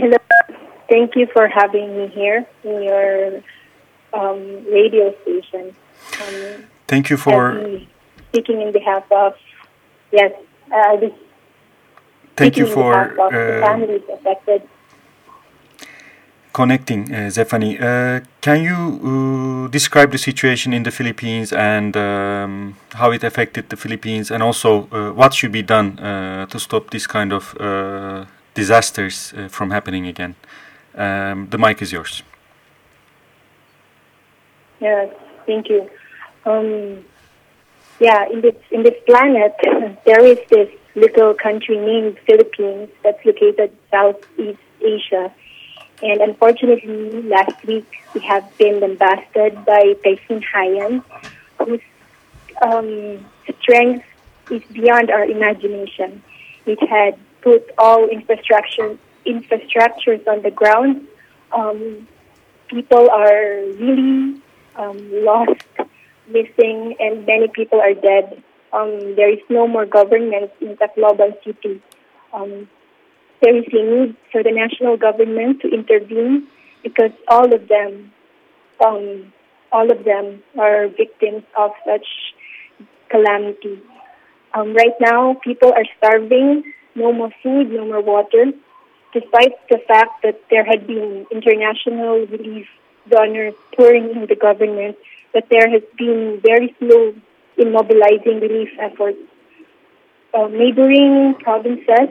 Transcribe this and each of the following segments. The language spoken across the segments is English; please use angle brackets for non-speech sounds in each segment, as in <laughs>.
Hello. Thank you for having me here in your um, radio station. Um, Thank you for speaking in behalf of yes. Uh, Thank you for uh, the families affected. Connecting, uh, Zephany. Uh, can you uh, describe the situation in the Philippines and um, how it affected the Philippines, and also uh, what should be done uh, to stop this kind of uh, disasters from happening again? Um, the mic is yours. Yes, thank you. Um, yeah, in this in this planet, <clears throat> there is this little country named Philippines that's located Southeast Asia. And unfortunately, last week we have been lambasted by Typhoon Haiyan, whose um, strength is beyond our imagination. It had put all infrastructure infrastructures on the ground. Um, people are really um, lost, missing, and many people are dead. Um, there is no more government in Tacloban City. Um, there is a need for the national government to intervene because all of them, um, all of them are victims of such calamity. Um, right now, people are starving. No more food, no more water. Despite the fact that there had been international relief donors pouring in the government, but there has been very slow in mobilizing relief efforts. Uh, neighboring provinces,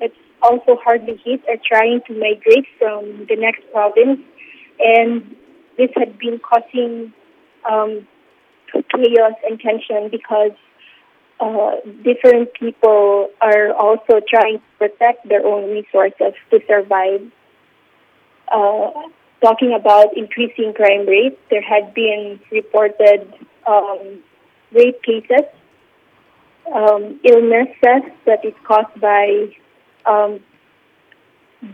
it's also hardly hit, are trying to migrate from the next province, and this had been causing um, chaos and tension because uh, different people are also trying to protect their own resources to survive. Uh, talking about increasing crime rates, there had been reported um, rape cases, um, illnesses that is caused by um,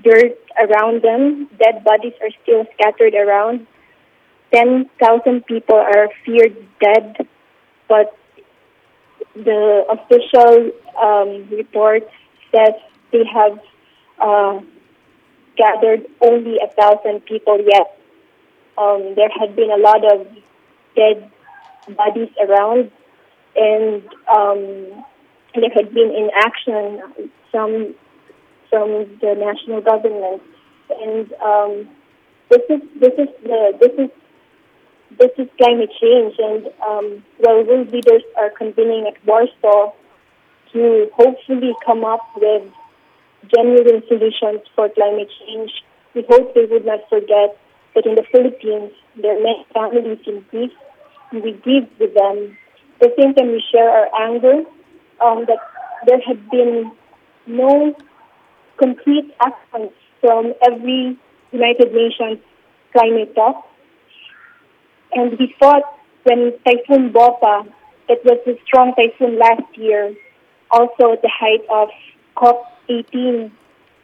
dirt around them. Dead bodies are still scattered around. 10,000 people are feared dead, but the official um, report says they have uh, gathered only a thousand people yet. Um, there had been a lot of dead bodies around, and um, there had been inaction from from the national government, and um, this is this is the this is this is climate change, and um, well, world leaders are convening at Warsaw to hopefully come up with genuine solutions for climate change. We hope they would not forget that in the Philippines, there are many families in grief we grieve with them. At the same time, we share our anger um, that there had been no concrete action from every United Nations climate talk. And we thought when Typhoon Bopha, that was a strong typhoon last year, also at the height of COP18,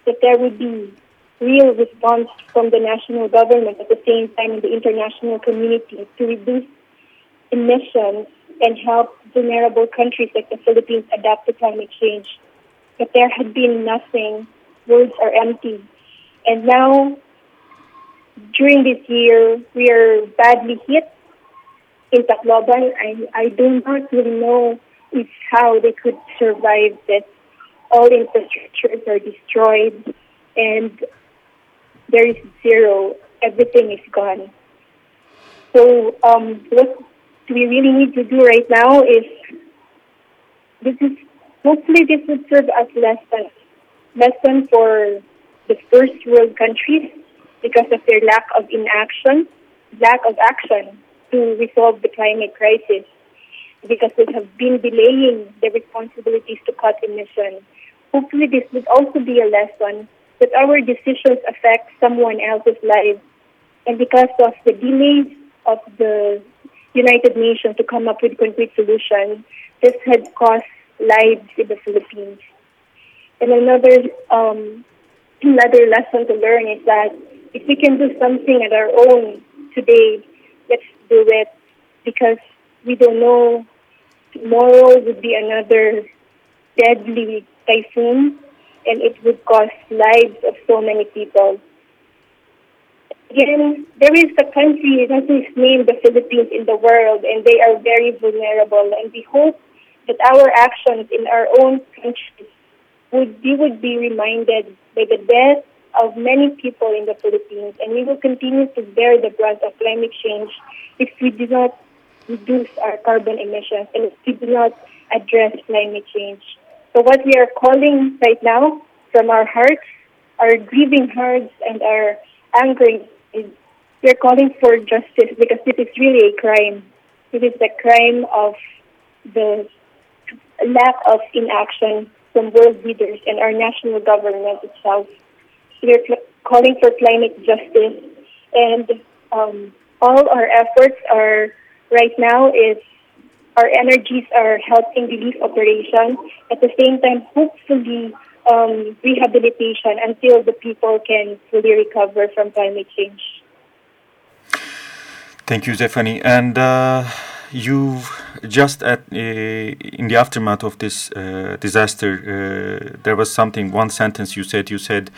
that there would be real response from the national government at the same time in the international community to reduce emissions and help vulnerable countries like the Philippines adapt to climate change. But there had been nothing. Words are empty. And now, during this year, we are badly hit in Tacloban. I, I do not really know if how they could survive this. All infrastructures are destroyed and there is zero. Everything is gone. So um, what we really need to do right now is this is hopefully this would serve as lesson lesson for the first world countries because of their lack of inaction, lack of action to resolve the climate crisis because they have been delaying their responsibilities to cut emissions. Hopefully this would also be a lesson that our decisions affect someone else's life. And because of the delays of the United Nations to come up with concrete solutions. This had cost lives in the Philippines. And another um, another lesson to learn is that if we can do something at our own today, let's do it because we don't know tomorrow would be another deadly typhoon and it would cost lives of so many people. Again, there is a country that is named the Philippines in the world, and they are very vulnerable. And we hope that our actions in our own countries would we would be reminded by the death of many people in the Philippines, and we will continue to bear the brunt of climate change if we do not reduce our carbon emissions and if we do not address climate change. So what we are calling right now from our hearts, our grieving hearts and our angering is we're calling for justice because this is really a crime. It is the crime of the lack of inaction from world leaders and our national government itself. We're calling for climate justice, and um, all our efforts are right now is our energies are helping relief operation. At the same time, hopefully, um, rehabilitation until the people can fully recover from climate change. Thank you, Zephany. And uh, you just at uh, in the aftermath of this uh, disaster, uh, there was something. One sentence you said. You said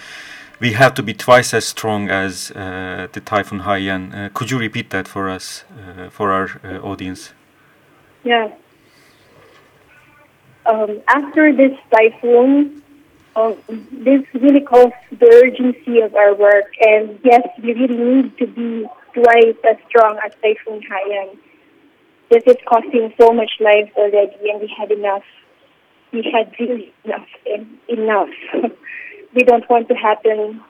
we have to be twice as strong as uh, the typhoon Haiyan. Uh, could you repeat that for us, for our audience? Yeah. Um, after this typhoon, um, this really calls the urgency of our work. And yes, we really need to be twice as strong as Typhoon Haiyan. This is costing so much lives already, and we had enough. We had really enough. Enough. <laughs> we don't want to happen.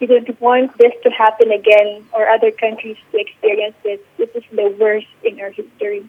We don't want this to happen again, or other countries to experience this. This is the worst in our history.